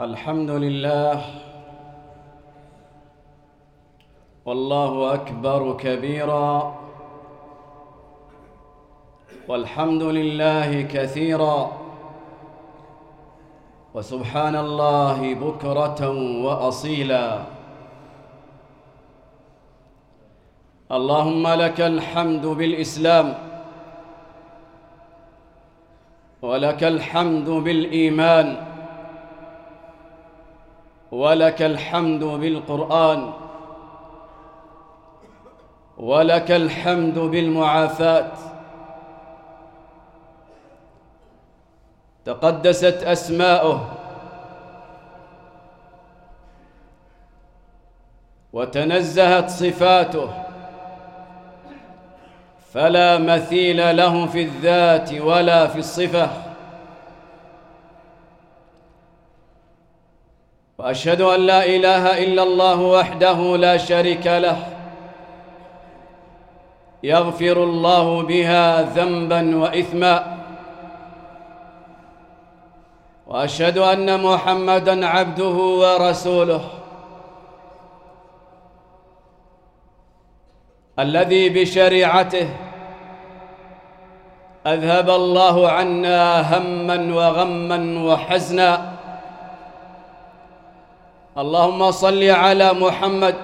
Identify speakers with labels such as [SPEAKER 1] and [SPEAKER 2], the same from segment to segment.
[SPEAKER 1] الحمد لله. والله أكبر كبيرا. والحمد لله كثيرا. وسبحان الله بكرة وأصيلا. اللهم لك الحمد بالإسلام. ولك الحمد بالإيمان. ولك الحمد بالقرآن ولك الحمد بالمعافاه تقدست أسماؤه وتنزهت صفاته فلا مثيل له في الذات ولا في الصفة. وأشهد أن لا إله إلا الله وحده لا شريك له يغفر الله بها ذنبا واثما وأشهد أن محمدا عبده ورسوله الذي بشريعته أذهب الله عنا هما وغما وحزنا. اللهم صل على محمد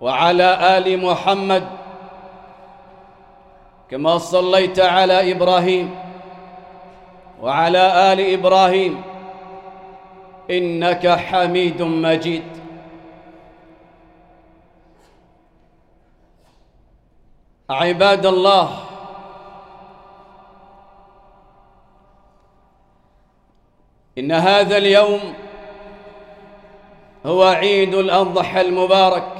[SPEAKER 1] وعلى آل محمد كما صليت على إبراهيم وعلى آل إبراهيم إنك حميد مجيد. عباد الله إن هذا اليوم هو عيد الأضحى المبارك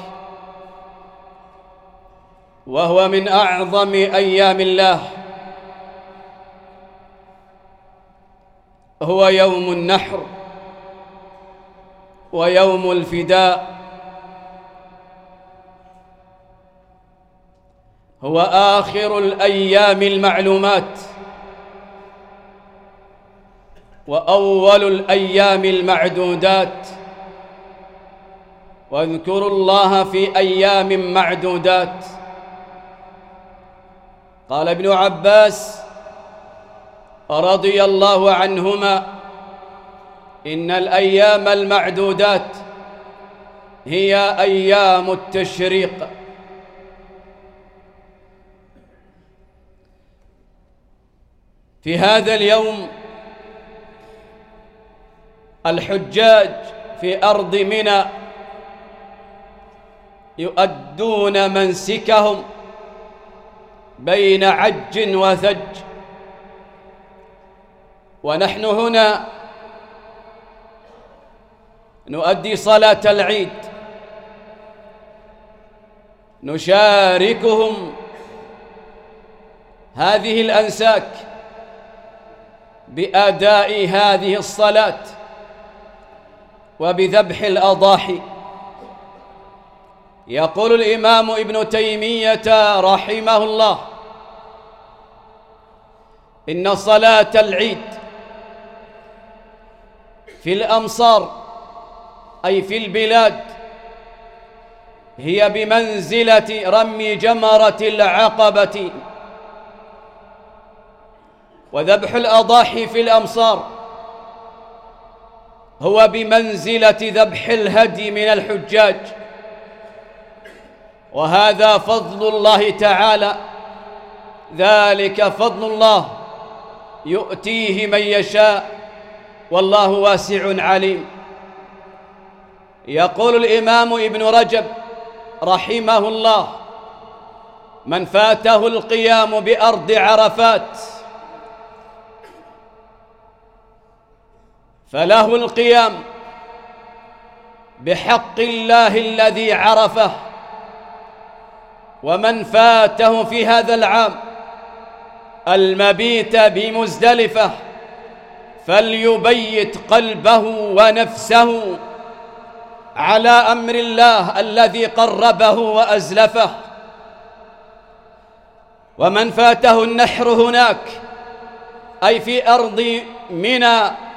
[SPEAKER 1] وهو من أعظم أيام الله. هو يوم النحر ويوم الفداء. هو آخر الأيام المعلومات. وأول الأيام المعدودات. واذكروا الله في أيام معدودات. قال ابن عباس رضي الله عنهما إن الأيام المعدودات هي أيام التشريق. في هذا اليوم الحجاج في أرض منى يؤدون منسكهم بين عج وثج. ونحن هنا نؤدي صلاة العيد. نشاركهم هذه الأنساك بأداء هذه الصلاة. وبذبح الأضاحي. يقول الإمام ابن تيمية رحمه الله إن صلاة العيد في الأمصار أي في البلاد هي بمنزلة رمي جمرة العقبة. وذبح الأضاحي في الأمصار هو بمنزلة ذبح الهدي من الحجاج. وهذا فضل الله تعالى. ذلك فضل الله يؤتيه من يشاء. والله واسع عليم. يقول الإمام ابن رجب رحمه الله من فاته القيام بأرض عرفات فله القيام بحق الله الذي عرفه ومن فاته في هذا العام المبيت بمزدلفة فليبيت قلبه ونفسه على أمر الله الذي قربه وأزلفه ومن فاته النحر هناك أي في أرض منى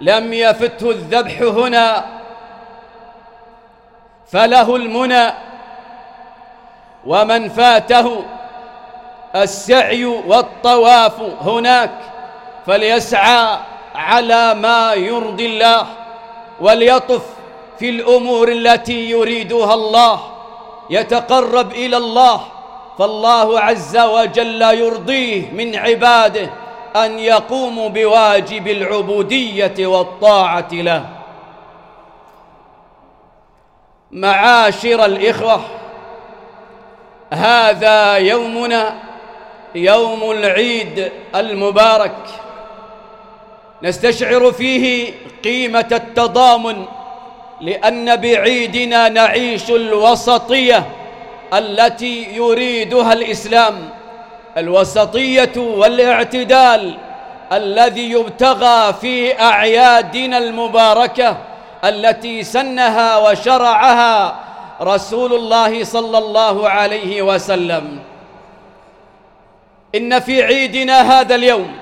[SPEAKER 1] لم يفته الذبح هنا فله المنى. ومن فاته السعي والطواف هناك فليسعى على ما يرضي الله وليطف في الأمور التي يريدها الله يتقرب إلى الله فالله عز وجل يرضيه من عباده. أن يقوموا بواجب العبودية والطاعة له. معاشر الإخوة هذا يومنا يوم العيد المبارك. نستشعر فيه قيمة التضامن لأن بعيدنا نعيش الوسطية التي يريدها الإسلام. الوسطية والاعتدال الذي يبتغى في أعيادنا المباركة التي سنها وشرعها رسول الله صلى الله عليه وسلم. إن في عيدنا هذا اليوم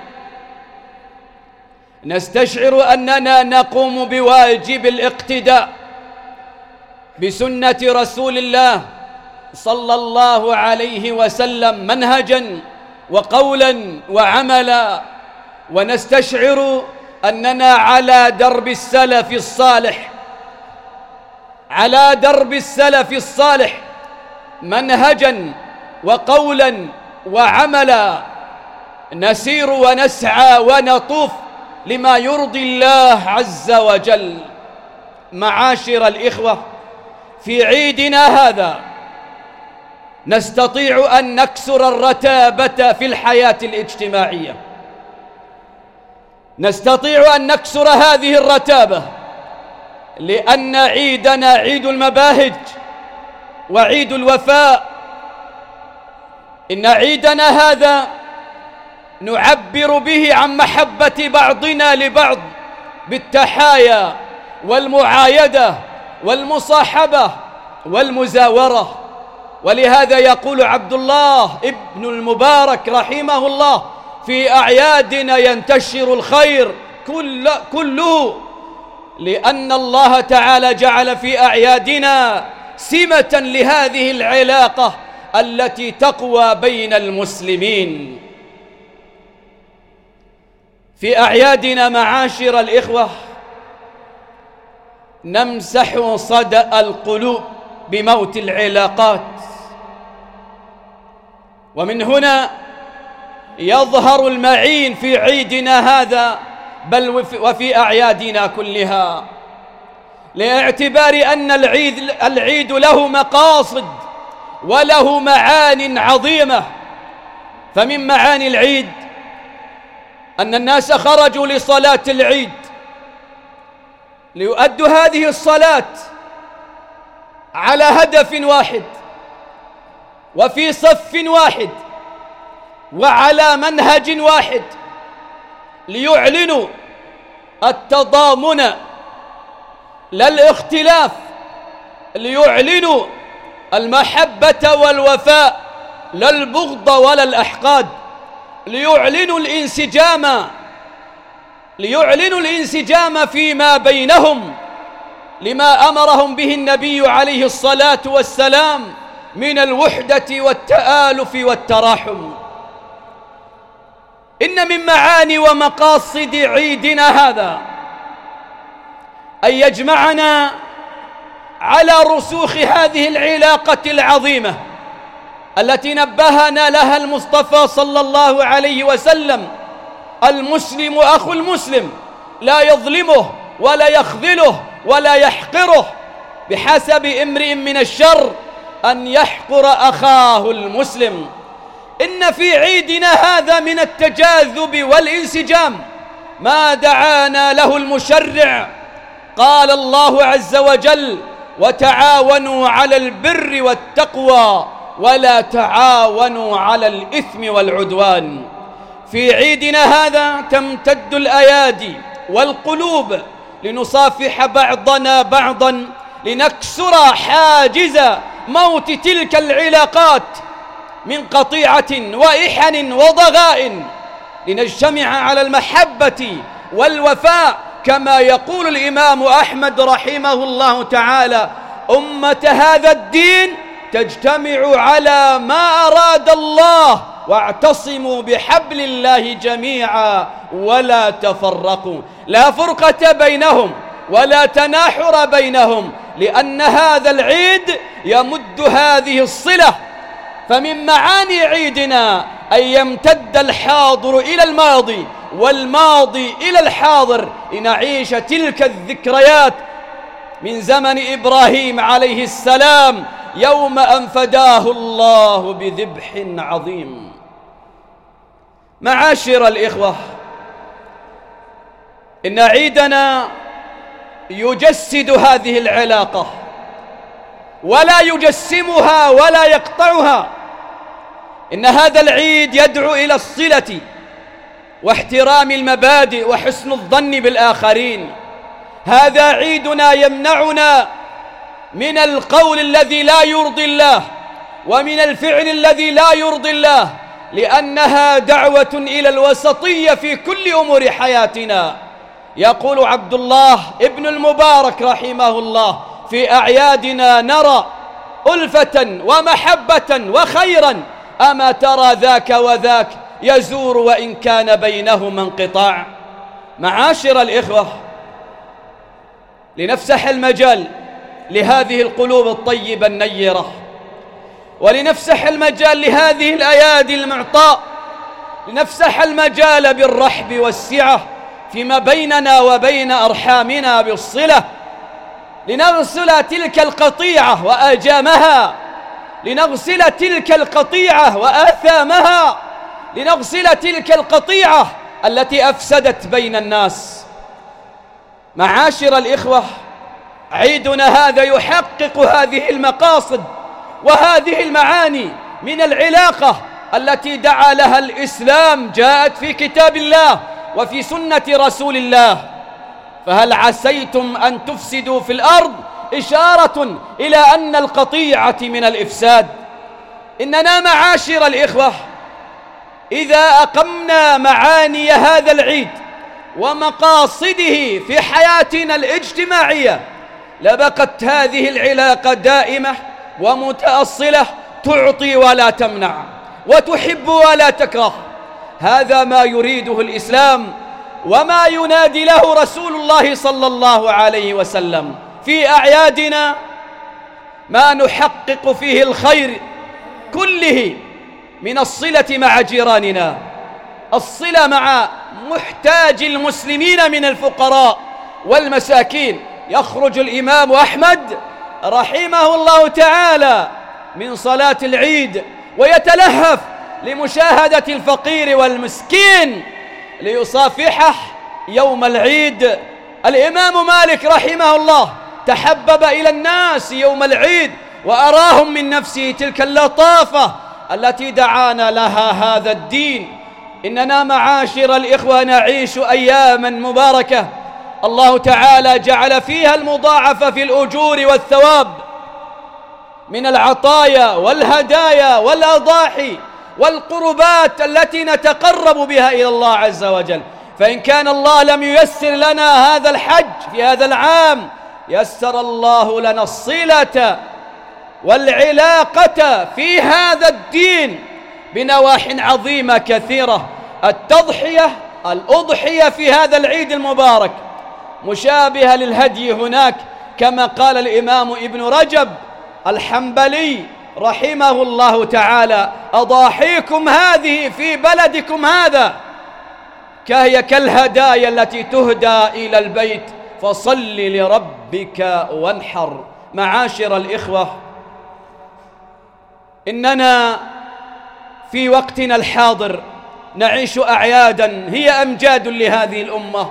[SPEAKER 1] نستشعر أننا نقوم بواجب الاقتداء بسنة رسول الله صلى الله عليه وسلم منهجا وقولا وعملا. ونستشعر أننا على درب السلف الصالح. على درب السلف الصالح منهجا وقولا وعملا. نسير ونسعى ونطوف لما يرضي الله عز وجل. معاشر الإخوة في عيدنا هذا نستطيع أن نكسر الرتابة في الحياة الاجتماعية. نستطيع أن نكسر هذه الرتابة لأن عيدنا عيد المباهج وعيد الوفاء. إن عيدنا هذا نعبر به عن محبة بعضنا لبعض بالتحايا والمعايدة والمصاحبة والمزاورة. ولهذا يقول عبد الله ابن المبارك رحمه الله في أعيادنا ينتشر الخير كل كله لأن الله تعالى جعل في أعيادنا سمة لهذه العلاقة التي تقوى بين المسلمين. في أعيادنا معاشر الإخوة نمسح صدأ القلوب بموت العلاقات. ومن هنا يظهر المعين في عيدنا هذا بل وفي أعيادنا كلها لاعتبار أن العيد, العيد له مقاصد وله معان عظيمة. فمن معاني العيد أن الناس خرجوا لصلاة العيد ليؤدوا هذه الصلاة على هدف واحد. وفي صف واحد وعلى منهج واحد ليعلنوا التضامن لا الاختلاف ليعلنوا المحبة والوفاء لا البغض ولا الأحقاد ليعلنوا الانسجام ليعلنوا الانسجام فيما بينهم لما أمرهم به النبي عليه الصلاة والسلام. من الوحدة والتآلف والتراحم. إن من معاني ومقاصد عيدنا هذا أن يجمعنا على رسوخ هذه العلاقة العظيمة التي نبهنا لها المصطفى صلى الله عليه وسلم. المسلم أخو المسلم لا يظلمه ولا يخذله ولا يحقره بحسب امرئ من الشر أن يحقر أخاه المسلم. إن في عيدنا هذا من التجاذب والإنسجام. ما دعانا له المشرع. قال الله عز وجل وتعاونوا على البر والتقوى ولا تعاونوا على الإثم والعدوان. في عيدنا هذا تمتد الأيادي والقلوب لنصافح بعضنا بعضا لنكسر حاجز موت تلك العلاقات من قطيعة وإحن وضغاء لنجتمع على المحبة والوفاء كما يقول الإمام أحمد رحمه الله تعالى أمة هذا الدين تجتمع على ما أراد الله واعتصموا بحبل الله جميعا ولا تفرقوا. لا فرقة بينهم ولا تناحر بينهم لأن هذا العيد يمد هذه الصلة. فمن معاني عيدنا أن يمتد الحاضر إلى الماضي والماضي إلى الحاضر لنعيش تلك الذكريات من زمن إبراهيم عليه السلام يوم أن فداه الله بذبح عظيم. معاشر الإخوة إن عيدنا يجسد هذه العلاقة. ولا يجسمها ولا يقطعها. إن هذا العيد يدعو إلى الصلة واحترام المبادئ وحسن الظن بالآخرين. هذا عيدنا يمنعنا من القول الذي لا يرضي الله ومن الفعل الذي لا يرضي الله لأنها دعوة إلى الوسطية في كل أمور حياتنا. يقول عبد الله ابن المبارك رحمه الله في أعيادنا نرى ألفة ومحبة وخيرا أما ترى ذاك وذاك يزور وإن كان بينهما انقطاع. معاشر الإخوة لنفسح المجال لهذه القلوب الطيبة النيرة ولنفسح المجال لهذه الأيادي المعطاء لنفسح المجال بالرحب والسعة فيما بيننا وبين أرحامنا بالصلة. لنغسل تلك القطيعة وآجامها. لنغسل تلك القطيعة وآثامها. لنغسل تلك القطيعة التي أفسدت بين الناس. معاشر الإخوة عيدنا هذا يحقق هذه المقاصد وهذه المعاني من العلاقة التي دعا لها الإسلام جاءت في كتاب الله. وفي سنة رسول الله. فهل عسيتم أن تفسدوا في الأرض؟ إشارة إلى أن القطيعة من الإفساد. إننا معاشر الإخوة. إذا أقمنا معاني هذا العيد ومقاصده في حياتنا الاجتماعية لبقت هذه العلاقة دائمة ومتأصلة تعطي ولا تمنع وتحب ولا تكره. هذا ما يريده الإسلام وما ينادي له رسول الله صلى الله عليه وسلم. في أعيادنا ما نحقق فيه الخير كله من الصلة مع جيراننا. الصلة مع محتاج المسلمين من الفقراء والمساكين. يخرج الإمام أحمد رحمه الله تعالى من صلاة العيد ويتلهف لمشاهدة الفقير والمسكين ليصافحه يوم العيد. الإمام مالك رحمه الله تحبب إلى الناس يوم العيد وأراهم من نفسه تلك اللطافة التي دعانا لها هذا الدين. إننا معاشر الإخوة نعيش أياما مباركة. الله تعالى جعل فيها المضاعفة في الأجور والثواب من العطايا والهدايا والأضاحي والقربات التي نتقرب بها إلى الله عز وجل. فإن كان الله لم ييسر لنا هذا الحج في هذا العام يسر الله لنا الصلة والعلاقة في هذا الدين بنواح عظيمة كثيرة. التضحية الأضحية في هذا العيد المبارك مشابهة للهدي هناك كما قال الإمام ابن رجب الحنبلي رحمه الله تعالى أضاحيكم هذه في بلدكم هذا. كهي كالهدايا التي تهدى إلى البيت فصل لربك وانحر. معاشر الإخوة إننا في وقتنا الحاضر نعيش أعيادا هي أمجاد لهذه الأمة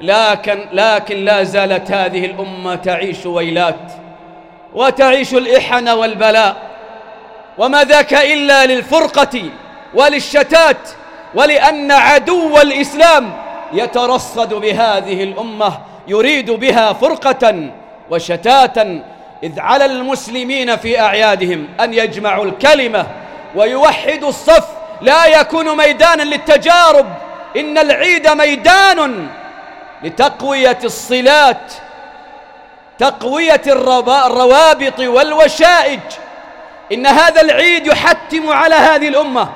[SPEAKER 1] لكن لكن لا زالت هذه الأمة تعيش ويلات وتعيش الإحن والبلاء. وما ذاك إلا للفرقة وللشتات ولأن عدو الإسلام يترصد بهذه الأمة يريد بها فرقة وشتاتا إذ على المسلمين في أعيادهم أن يجمعوا الكلمة ويوحدوا الصف. لا يكون ميدانا للتجارب إن العيد ميدان لتقوية الصلات تقوية الروابط والوشائج. إن هذا العيد يحتم على هذه الأمة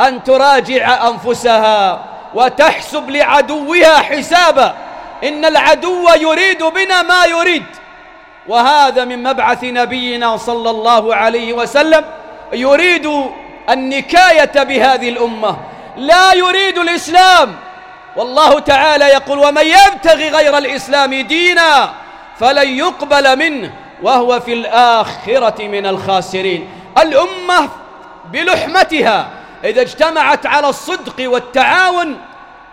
[SPEAKER 1] أن تراجع أنفسها وتحسب لعدوها حسابا. إن العدو يريد بنا ما يريد. وهذا من مبعث نبينا صلى الله عليه وسلم يريد النكاية بهذه الأمة. لا يريد الإسلام. والله تعالى يقول ومن يبتغي غير الإسلام دينا فلن يقبل منه. وهو في الآخرة من الخاسرين. الأمة بلحمتها. إذا اجتمعت على الصدق والتعاون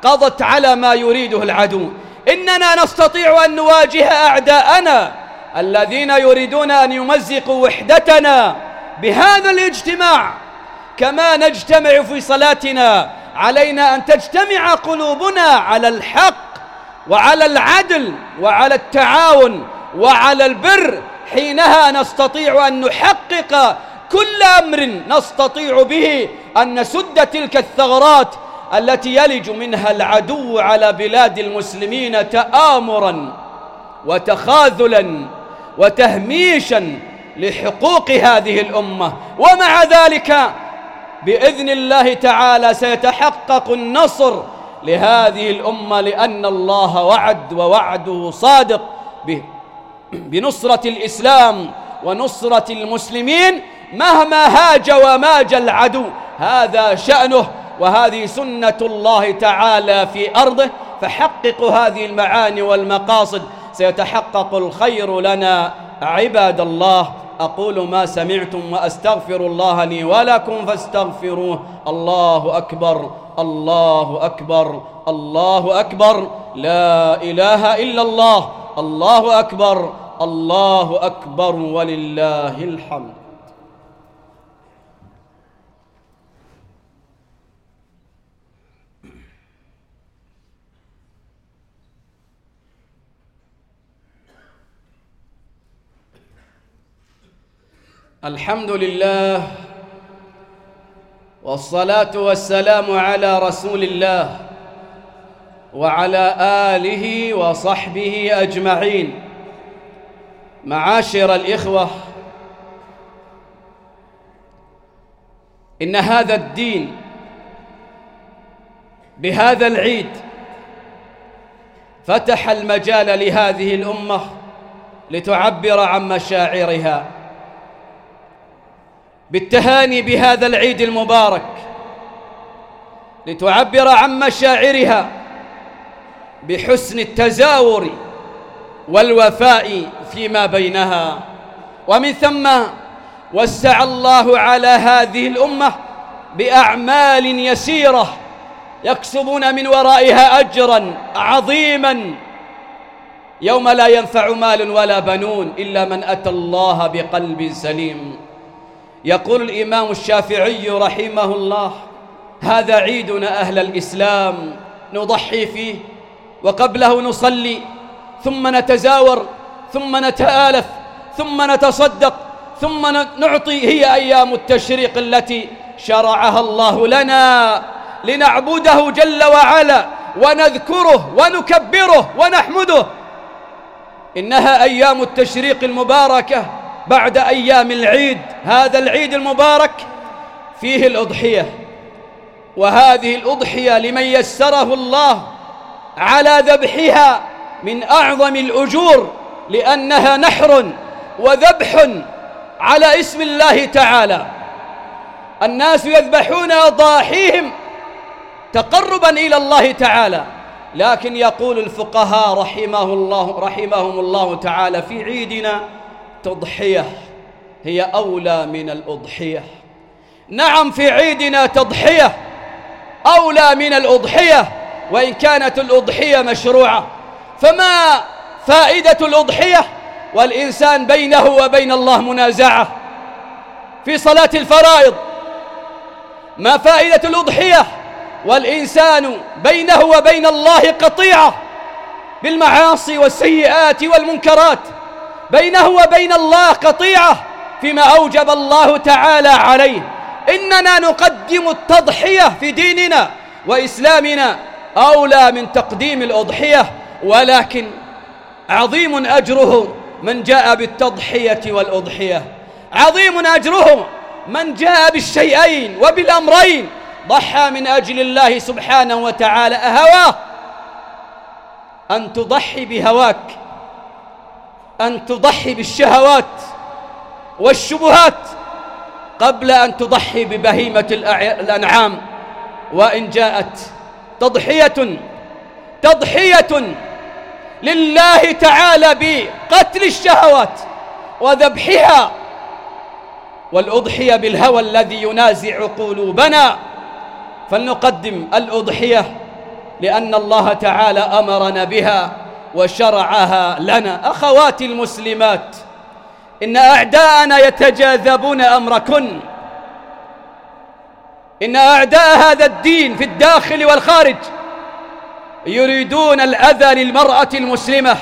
[SPEAKER 1] قضت على ما يريده العدو. إننا نستطيع أن نواجه أعداءنا الذين يريدون أن يمزقوا وحدتنا بهذا الاجتماع. كما نجتمع في صلاتنا علينا أن تجتمع قلوبنا على الحق وعلى العدل وعلى التعاون وعلى البر. حينها نستطيع أن نحقق كل أمر نستطيع به أن نسد تلك الثغرات التي يلج منها العدو على بلاد المسلمين تآمرا وتخاذلا وتهميشا لحقوق هذه الأمة. ومع ذلك بإذن الله تعالى سيتحقق النصر لهذه الأمة لأن الله وعد ووعده صادق بنصرة الإسلام ونصرة المسلمين مهما هاج وماج العدو. هذا شأنه وهذه سنة الله تعالى في أرضه. فحققوا هذه المعاني والمقاصد. سيتحقق الخير لنا. عباد الله أقول ما سمعتم وأستغفر الله لي ولكم فاستغفروه. الله أكبر الله أكبر الله أكبر. لا إله إلا الله الله أكبر الله أكبر ولله الحمد. الحمد لله والصلاة والسلام على رسول الله وعلى آله وصحبه أجمعين. معاشر الإخوة إن هذا الدين بهذا العيد فتح المجال لهذه الأمة لتعبر عن مشاعرها. بالتهاني بهذا العيد المبارك لتعبر عن مشاعرها بحسن التزاور والوفاء فيما بينها. ومن ثم وسع الله على هذه الأمة بأعمال يسيرة يكسبون من ورائها أجرا عظيما. يوم لا ينفع مال ولا بنون إلا من أتى الله بقلب سليم. يقول الإمام الشافعي رحمه الله هذا عيدنا أهل الإسلام نضحي فيه وقبله نصلي ثم نتزاور ثم نتآلف ثم نتصدق ثم نعطي هي أيام التشريق التي شرعها الله لنا لنعبده جل وعلا ونذكره ونكبره ونحمده. إنها أيام التشريق المباركة بعد أيام العيد هذا العيد المبارك فيه الأضحية. وهذه الأضحية لمن يسره الله على ذبحها من أعظم الأجور لأنها نحر وذبح على اسم الله تعالى. الناس يذبحون أضاحيهم تقربا إلى الله تعالى. لكن يقول الفقهاء رحمه الله رحمهم الله تعالى في عيدنا تضحية هي أولى من الأضحية. نعم في عيدنا تضحية أولى من الأضحية وإن كانت الأضحية مشروعة. فما فائدة الأضحية؟ والإنسان بينه وبين الله منازعة. في صلاة الفرائض ما فائدة الأضحية؟ والإنسان بينه وبين الله قطيعة بالمعاصي والسيئات والمنكرات. بينه وبين الله قطيعة فيما أوجب الله تعالى عليه. إننا نقدم التضحية في ديننا وإسلامنا أولى من تقديم الأضحية ولكن عظيم أجره من جاء بالتضحية والأضحية. عظيم أجره من جاء بالشيئين وبالأمرين ضحى من أجل الله سبحانه وتعالى. أهواه أن تضحي بهواك. أن تضحي بالشهوات والشبهات قبل أن تضحي ببهيمة الأنعام. وإن جاءت تضحية تضحية لله تعالى بقتل الشهوات وذبحها والأضحية بالهوى الذي ينازع قلوبنا. فلنقدم الأضحية لأن الله تعالى أمرنا بها. وشرعها لنا. أخواتي المسلمات إن أعداءنا يتجاذبون أمركن. إن أعداء هذا الدين في الداخل والخارج يريدون الأذى للمرأة المسلمة.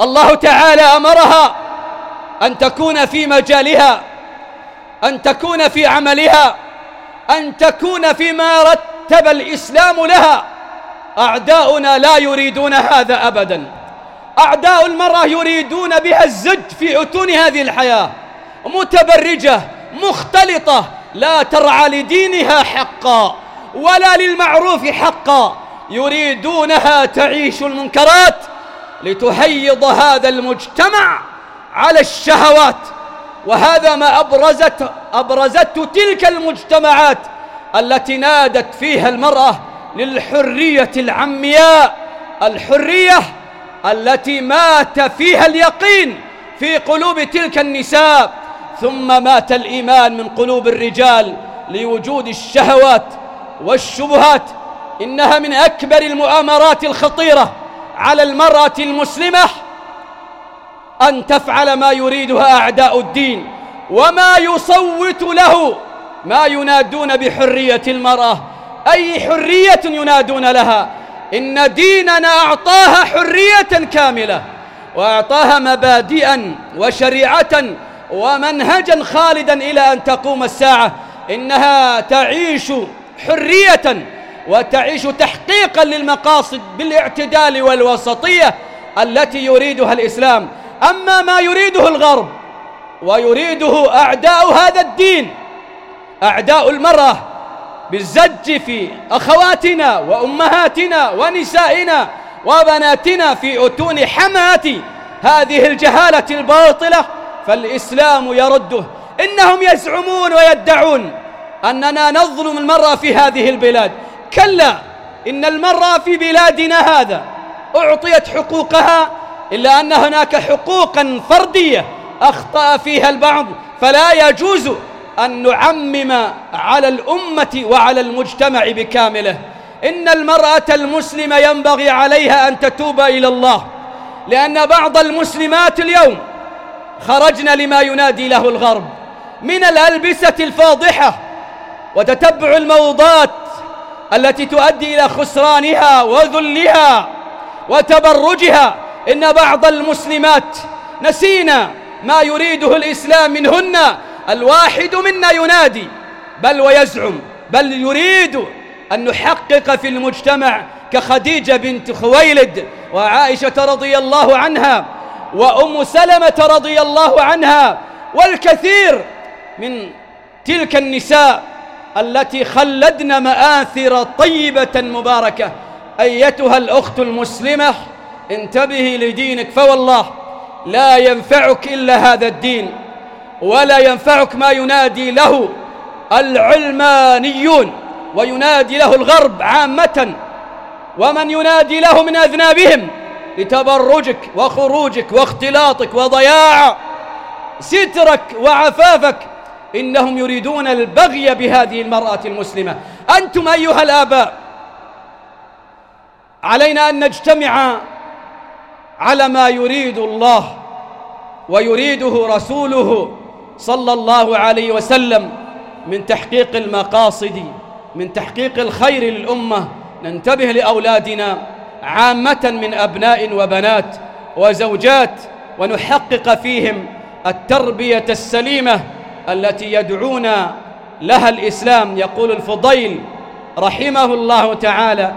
[SPEAKER 1] الله تعالى أمرها أن تكون في مجالها أن تكون في عملها أن تكون فيما رتب الإسلام لها. أعداؤنا لا يريدون هذا أبدا. أعداء المرأة يريدون بها الزج في أتون هذه الحياة. متبرجة مختلطة لا ترعى لدينها حقا ولا للمعروف حقا. يريدونها تعيش المنكرات لتهيض هذا المجتمع على الشهوات. وهذا ما أبرزت أبرزته تلك المجتمعات التي نادت فيها المرأة للحرية العمياء الحرية التي مات فيها اليقين في قلوب تلك النساء. ثم مات الإيمان من قلوب الرجال لوجود الشهوات والشبهات. إنها من أكبر المؤامرات الخطيرة على المرأة المسلمة أن تفعل ما يريدها أعداء الدين وما يصوت له ما ينادون بحرية المرأة. أي حرية ينادون لها. إن ديننا أعطاها حرية كاملة وأعطاها مبادئا وشريعة ومنهجا خالدا إلى أن تقوم الساعة. إنها تعيش حرية وتعيش تحقيقا للمقاصد بالاعتدال والوسطية التي يريدها الإسلام. أما ما يريده الغرب ويريده أعداء هذا الدين أعداء المرأة بالزج في أخواتنا وأمهاتنا ونسائنا وبناتنا في أتون حماة هذه الجهالة الباطلة فالإسلام يرده. إنهم يزعمون ويدعون أننا نظلم المرأة في هذه البلاد. كلا إن المرأة في بلادنا هذا أعطيت حقوقها إلا أن هناك حقوقا فردية أخطأ فيها البعض فلا يجوز أن نعمم على الأمة وعلى المجتمع بكامله. إن المرأة المسلمة ينبغي عليها أن تتوب إلى الله لأن بعض المسلمات اليوم خرجنا لما ينادي له الغرب من الألبسة الفاضحة وتتبع الموضات التي تؤدي إلى خسرانها وذلها وتبرجها. إن بعض المسلمات نسينا ما يريده الإسلام منهن الواحد منا ينادي بل ويزعم بل يريد أن نحقق في المجتمع كخديجة بنت خويلد وعائشة رضي الله عنها وأم سلمة رضي الله عنها والكثير من تلك النساء التي خلدن مآثر طيبة مباركة. أيتها الأخت المسلمة انتبهي لدينك فوالله لا ينفعك إلا هذا الدين. ولا ينفعك ما ينادي له العلمانيون وينادي له الغرب عامة ومن ينادي له من أذنابهم لتبرجك وخروجك واختلاطك وضياع سترك وعفافك إنهم يريدون البغي بهذه المرأة المسلمة. أنتم أيها الآباء علينا أن نجتمع على ما يريد الله ويريده رسوله صلى الله عليه وسلم من تحقيق المقاصد من تحقيق الخير للأمة. ننتبه لأولادنا عامة من أبناء وبنات وزوجات ونحقق فيهم التربية السليمة التي يدعونا لها الإسلام. يقول الفضيل رحمه الله تعالى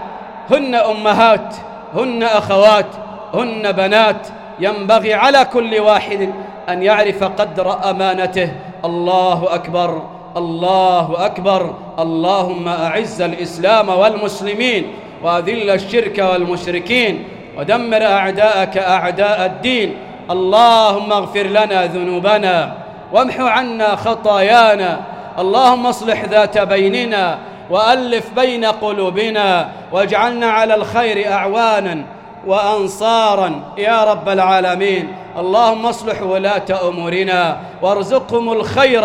[SPEAKER 1] هن أمهات هن أخوات هن بنات ينبغي على كل واحد أن يعرف قدر أمانته. الله أكبر الله أكبر. اللهم أعز الإسلام والمسلمين وأذل الشرك والمشركين ودمر أعداءك أعداء الدين. اللهم اغفر لنا ذنوبنا وامح عنا خطايانا. اللهم اصلح ذات بيننا وألف بين قلوبنا واجعلنا على الخير أعوانا. وأنصارا يا رب العالمين. اللهم اصلح ولاة أمورنا وارزقهم الخير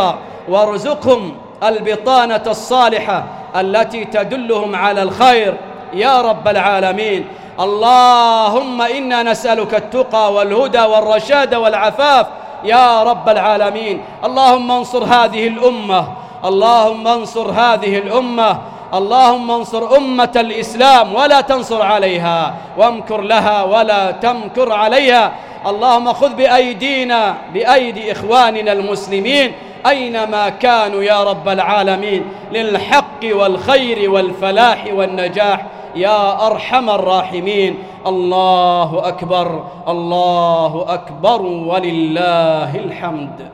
[SPEAKER 1] وارزقهم البطانة الصالحة التي تدلهم على الخير. يا رب العالمين. اللهم إنا نسألك التقى والهدى والرشاد والعفاف. يا رب العالمين. اللهم انصر هذه الأمة. اللهم انصر هذه الأمة. اللهم انصر أمة الإسلام ولا تنصر عليها وامكر لها ولا تمكر عليها. اللهم خذ بأيدينا بأيدي إخواننا المسلمين أينما كانوا يا رب العالمين للحق والخير والفلاح والنجاح. يا أرحم الراحمين. الله أكبر الله أكبر ولله الحمد.